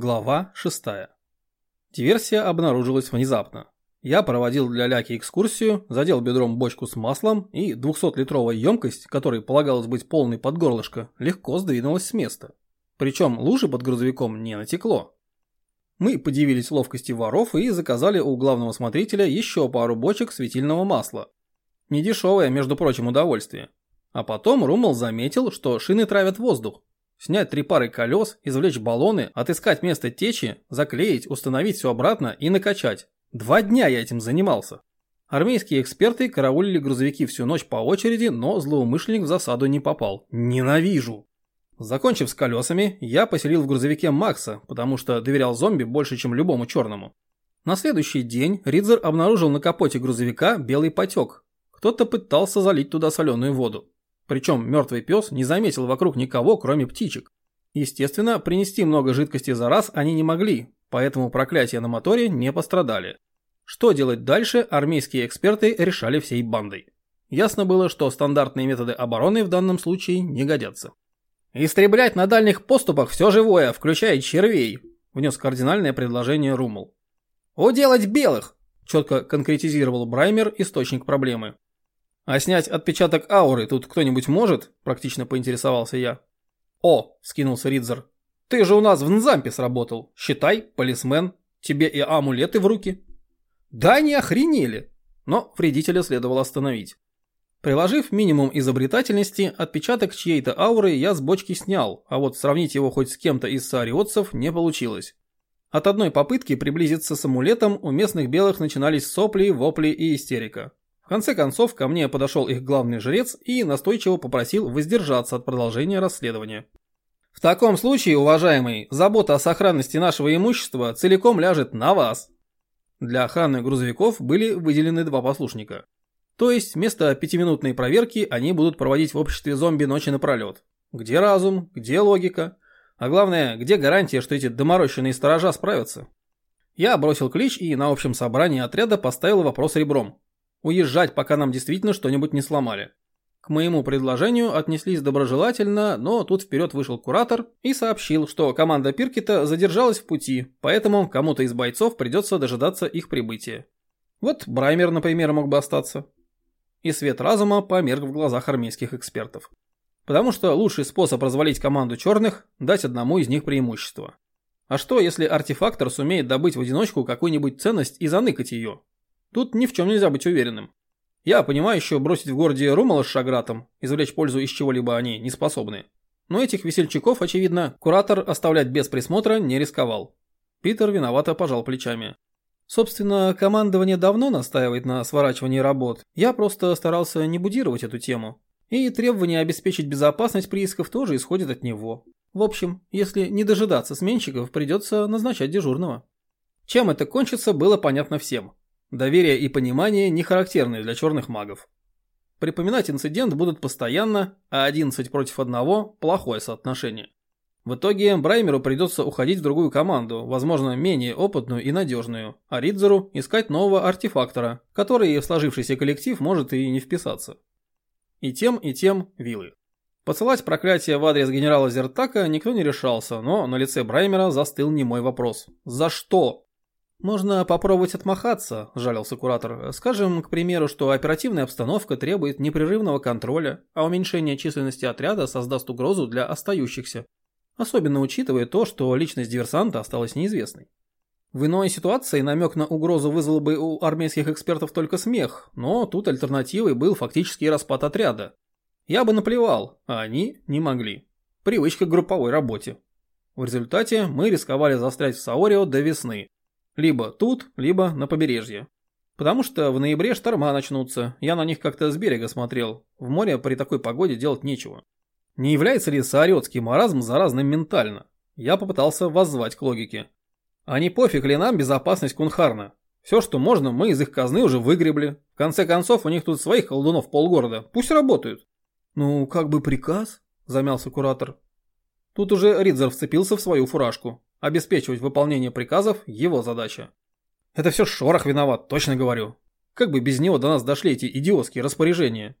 Глава 6. Диверсия обнаружилась внезапно. Я проводил для Ляки экскурсию, задел бедром бочку с маслом, и 200-литровая емкость, которой полагалось быть полной под горлышко, легко сдвинулась с места. Причем лужи под грузовиком не натекло. Мы подивились ловкости воров и заказали у главного смотрителя еще пару бочек светильного масла. Недешевое, между прочим, удовольствие. А потом Румал заметил, что шины травят воздух, Снять три пары колес, извлечь баллоны, отыскать место течи, заклеить, установить все обратно и накачать. Два дня я этим занимался. Армейские эксперты караулили грузовики всю ночь по очереди, но злоумышленник в засаду не попал. Ненавижу! Закончив с колесами, я поселил в грузовике Макса, потому что доверял зомби больше, чем любому черному. На следующий день Ридзер обнаружил на капоте грузовика белый потек. Кто-то пытался залить туда соленую воду. Причем мертвый пес не заметил вокруг никого, кроме птичек. Естественно, принести много жидкости за раз они не могли, поэтому проклятия на моторе не пострадали. Что делать дальше, армейские эксперты решали всей бандой. Ясно было, что стандартные методы обороны в данном случае не годятся. «Истреблять на дальних поступах все живое, включая червей», – внес кардинальное предложение Румл. «Уделать белых», – четко конкретизировал Браймер источник проблемы. «А снять отпечаток ауры тут кто-нибудь может?» – практично поинтересовался я. «О!» – скинулся Ридзер. «Ты же у нас в Нзампе сработал. Считай, полисмен. Тебе и амулеты в руки». «Да не охренели!» Но вредителя следовало остановить. Приложив минимум изобретательности, отпечаток чьей-то ауры я с бочки снял, а вот сравнить его хоть с кем-то из саариотцев не получилось. От одной попытки приблизиться с амулетом у местных белых начинались сопли, вопли и истерика. В конце концов, ко мне подошел их главный жрец и настойчиво попросил воздержаться от продолжения расследования. В таком случае, уважаемый, забота о сохранности нашего имущества целиком ляжет на вас. Для охраны грузовиков были выделены два послушника. То есть, вместо пятиминутной проверки они будут проводить в обществе зомби ночи напролет. Где разум, где логика? А главное, где гарантия, что эти доморощенные сторожа справятся? Я бросил клич и на общем собрании отряда поставил вопрос ребром. Уезжать, пока нам действительно что-нибудь не сломали. К моему предложению отнеслись доброжелательно, но тут вперед вышел куратор и сообщил, что команда Пиркета задержалась в пути, поэтому кому-то из бойцов придется дожидаться их прибытия. Вот Браймер, например, мог бы остаться. И свет разума померк в глазах армейских экспертов. Потому что лучший способ развалить команду черных – дать одному из них преимущество. А что, если артефактор сумеет добыть в одиночку какую-нибудь ценность и заныкать ее? Тут ни в чем нельзя быть уверенным. Я понимаю еще бросить в городе Румала с Шагратом, извлечь пользу из чего-либо они не способны. Но этих весельчаков, очевидно, куратор оставлять без присмотра не рисковал. Питер виновато пожал плечами. Собственно, командование давно настаивает на сворачивании работ. Я просто старался не будировать эту тему. И требование обеспечить безопасность приисков тоже исходит от него. В общем, если не дожидаться сменщиков, придется назначать дежурного. Чем это кончится, было понятно всем. Доверие и понимание не характерны для черных магов. Припоминать инцидент будут постоянно, а 11 против 1 – плохое соотношение. В итоге Браймеру придется уходить в другую команду, возможно, менее опытную и надежную, а Ридзеру искать нового артефактора, который в сложившийся коллектив может и не вписаться. И тем, и тем вилы. Посылать проклятие в адрес генерала Зертака никто не решался, но на лице Браймера застыл немой вопрос. За что? «Можно попробовать отмахаться», – жалился куратор. «Скажем, к примеру, что оперативная обстановка требует непрерывного контроля, а уменьшение численности отряда создаст угрозу для остающихся. Особенно учитывая то, что личность диверсанта осталась неизвестной. В иной ситуации намек на угрозу вызвал бы у армейских экспертов только смех, но тут альтернативой был фактический распад отряда. Я бы наплевал, а они не могли. Привычка к групповой работе. В результате мы рисковали застрять в Саорио до весны, либо тут, либо на побережье. Потому что в ноябре шторма начнутся, я на них как-то с берега смотрел. В море при такой погоде делать нечего. Не является ли сааретский маразм заразным ментально? Я попытался воззвать к логике. А не пофиг ли нам безопасность Кунхарна? Все, что можно, мы из их казны уже выгребли. В конце концов, у них тут своих колдунов полгорода. Пусть работают. Ну, как бы приказ, замялся куратор. Тут уже Ридзер вцепился в свою фуражку. Обеспечивать выполнение приказов – его задача. Это все Шорох виноват, точно говорю. Как бы без него до нас дошли эти идиотские распоряжения?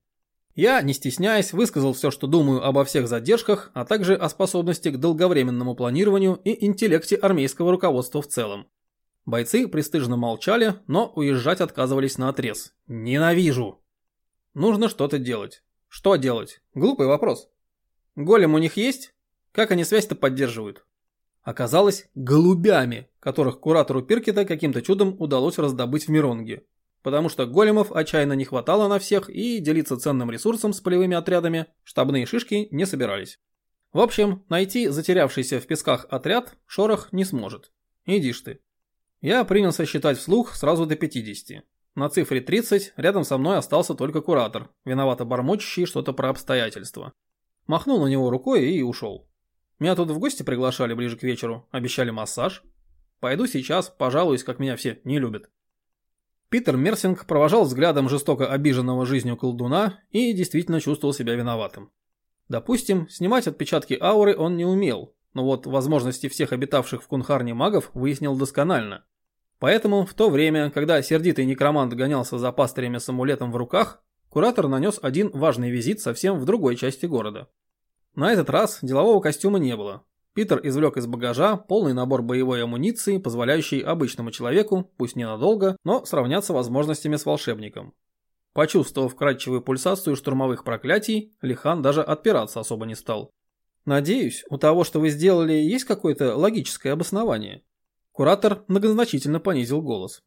Я, не стесняясь, высказал все, что думаю обо всех задержках, а также о способности к долговременному планированию и интеллекте армейского руководства в целом. Бойцы пристыжно молчали, но уезжать отказывались на отрез. Ненавижу! Нужно что-то делать. Что делать? Глупый вопрос. Голем у них есть? Как они связь-то поддерживают? Оказалось, голубями, которых куратору Пиркета каким-то чудом удалось раздобыть в Миронге потому что големов отчаянно не хватало на всех и делиться ценным ресурсом с полевыми отрядами штабные шишки не собирались. В общем, найти затерявшийся в песках отряд Шорох не сможет. Иди ж ты. Я принялся считать вслух сразу до 50. На цифре 30 рядом со мной остался только куратор, виновато бормочущий что-то про обстоятельства. Махнул на него рукой и ушел. Меня тут в гости приглашали ближе к вечеру, обещали массаж. Пойду сейчас, пожалуюсь, как меня все не любят. Питер Мерсинг провожал взглядом жестоко обиженного жизнью колдуна и действительно чувствовал себя виноватым. Допустим, снимать отпечатки ауры он не умел, но вот возможности всех обитавших в Кунхарне магов выяснил досконально. Поэтому в то время, когда сердитый некромант гонялся за пастырями с амулетом в руках, куратор нанес один важный визит совсем в другой части города. На этот раз делового костюма не было, Питер извлек из багажа полный набор боевой амуниции, позволяющий обычному человеку, пусть ненадолго, но сравняться возможностями с волшебником. Почувствовав кратчевую пульсацию штурмовых проклятий, Лихан даже отпираться особо не стал. «Надеюсь, у того, что вы сделали, есть какое-то логическое обоснование?» Куратор многозначительно понизил голос.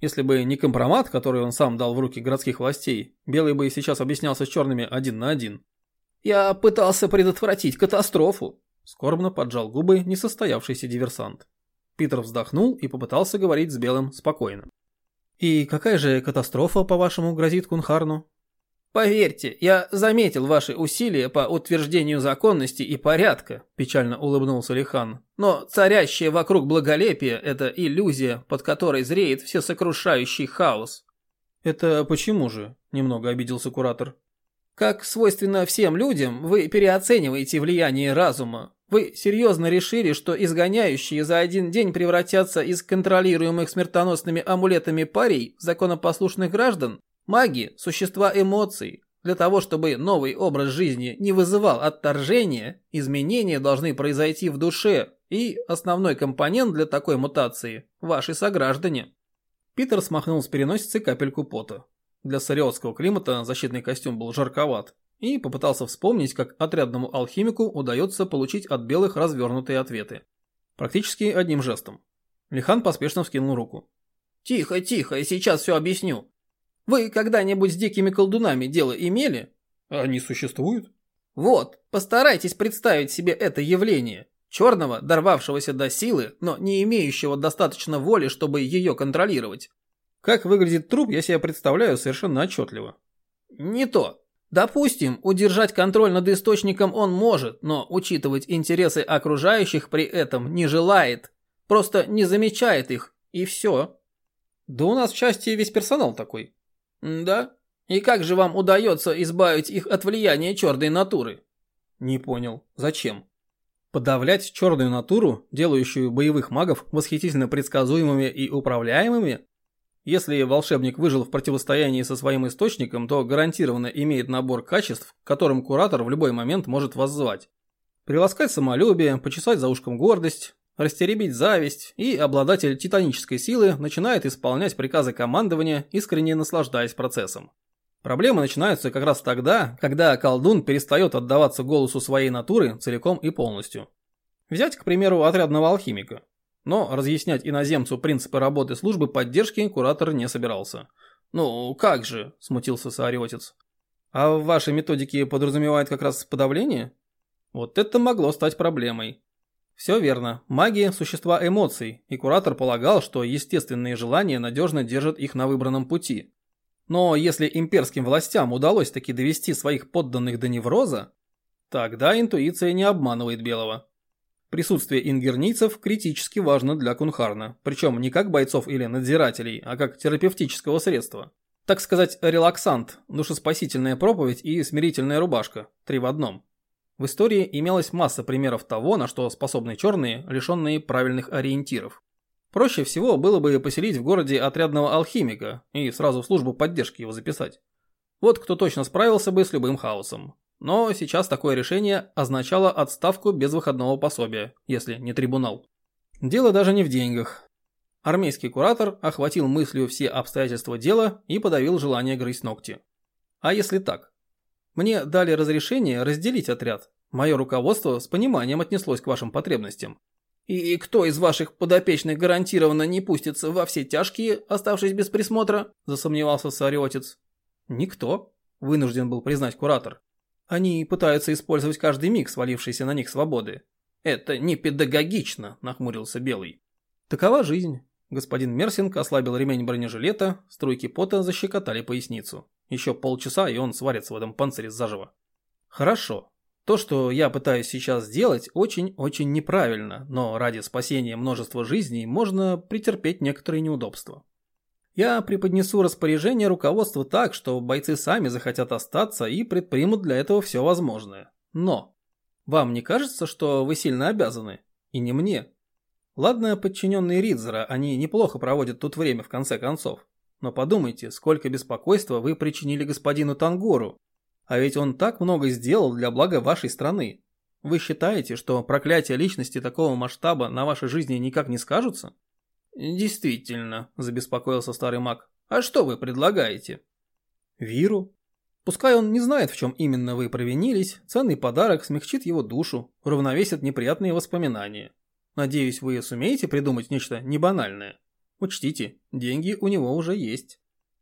Если бы не компромат, который он сам дал в руки городских властей, Белый бы и сейчас объяснялся с черными один на один. «Я пытался предотвратить катастрофу», Скорбно поджал губы несостоявшийся диверсант. Питер вздохнул и попытался говорить с Белым спокойно. «И какая же катастрофа, по-вашему, грозит Кунхарну?» «Поверьте, я заметил ваши усилия по утверждению законности и порядка», – печально улыбнулся Лихан. «Но царящее вокруг благолепие – это иллюзия, под которой зреет всесокрушающий хаос». «Это почему же?» – немного обиделся куратор. «Как свойственно всем людям, вы переоцениваете влияние разума. Вы серьезно решили, что изгоняющие за один день превратятся из контролируемых смертоносными амулетами парей законопослушных граждан? Маги – существа эмоций. Для того, чтобы новый образ жизни не вызывал отторжения, изменения должны произойти в душе, и основной компонент для такой мутации – ваши сограждане. Питер смахнул с переносицы капельку пота. Для сариотского климата защитный костюм был жарковат, и попытался вспомнить, как отрядному алхимику удается получить от белых развернутые ответы. Практически одним жестом. Лихан поспешно вскинул руку. «Тихо, тихо, сейчас все объясню. Вы когда-нибудь с дикими колдунами дело имели?» «Они существуют?» «Вот, постарайтесь представить себе это явление. Черного, дорвавшегося до силы, но не имеющего достаточно воли, чтобы ее контролировать». Как выглядит труп, я себе представляю совершенно отчетливо. «Не то. Допустим, удержать контроль над источником он может, но учитывать интересы окружающих при этом не желает. Просто не замечает их, и все. Да у нас в части весь персонал такой. Да? И как же вам удается избавить их от влияния черной натуры? Не понял. Зачем? Подавлять черную натуру, делающую боевых магов восхитительно предсказуемыми и управляемыми? Если волшебник выжил в противостоянии со своим источником, то гарантированно имеет набор качеств, которым куратор в любой момент может воззвать. Приласкать самолюбие, почесать за ушком гордость, растеребить зависть, и обладатель титанической силы начинает исполнять приказы командования, искренне наслаждаясь процессом. Проблемы начинаются как раз тогда, когда колдун перестает отдаваться голосу своей натуры целиком и полностью. Взять, к примеру, отрядного алхимика. Но разъяснять иноземцу принципы работы службы поддержки куратор не собирался. «Ну, как же?» – смутился саариотец. «А в вашей методике подразумевает как раз подавление?» Вот это могло стать проблемой. Все верно, магия – существа эмоций, и куратор полагал, что естественные желания надежно держат их на выбранном пути. Но если имперским властям удалось таки довести своих подданных до невроза, тогда интуиция не обманывает Белого. Присутствие ингернийцев критически важно для Кунхарна, причем не как бойцов или надзирателей, а как терапевтического средства. Так сказать, релаксант, душеспасительная проповедь и смирительная рубашка, три в одном. В истории имелась масса примеров того, на что способны черные, лишенные правильных ориентиров. Проще всего было бы поселить в городе отрядного алхимика и сразу в службу поддержки его записать. Вот кто точно справился бы с любым хаосом. Но сейчас такое решение означало отставку без выходного пособия, если не трибунал. Дело даже не в деньгах. Армейский куратор охватил мыслью все обстоятельства дела и подавил желание грызть ногти. А если так? Мне дали разрешение разделить отряд. Мое руководство с пониманием отнеслось к вашим потребностям. И кто из ваших подопечных гарантированно не пустится во все тяжкие, оставшись без присмотра? Засомневался цареотец. Никто, вынужден был признать куратор. Они пытаются использовать каждый миг свалившейся на них свободы. Это не педагогично, нахмурился Белый. Такова жизнь. Господин Мерсинг ослабил ремень бронежилета, струйки пота защекотали поясницу. Еще полчаса, и он сварится в этом панцире заживо. Хорошо. То, что я пытаюсь сейчас сделать, очень-очень неправильно, но ради спасения множества жизней можно претерпеть некоторые неудобства. Я преподнесу распоряжение руководству так, что бойцы сами захотят остаться и предпримут для этого все возможное. Но вам не кажется, что вы сильно обязаны? И не мне. Ладно, подчиненные Ридзера, они неплохо проводят тут время в конце концов. Но подумайте, сколько беспокойства вы причинили господину Тангору. А ведь он так много сделал для блага вашей страны. Вы считаете, что проклятия личности такого масштаба на вашей жизни никак не скажутся? «Действительно», – забеспокоился старый маг. «А что вы предлагаете?» «Виру. Пускай он не знает, в чем именно вы провинились, ценный подарок смягчит его душу, уравновесит неприятные воспоминания. Надеюсь, вы сумеете придумать нечто небанальное. Учтите, деньги у него уже есть».